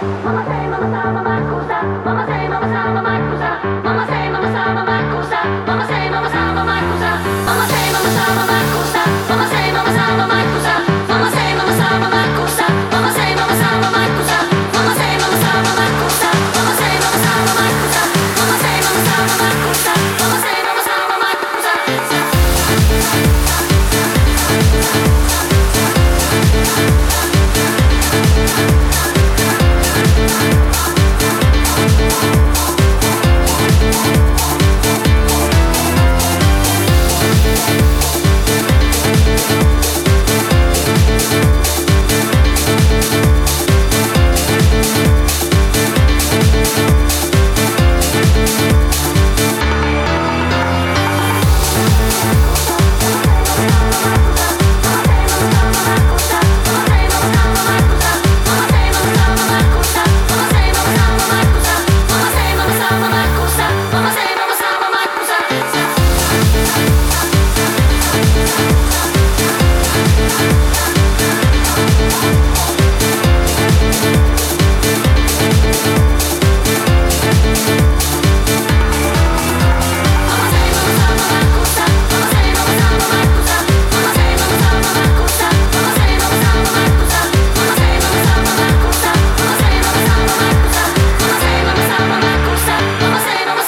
¡Vamos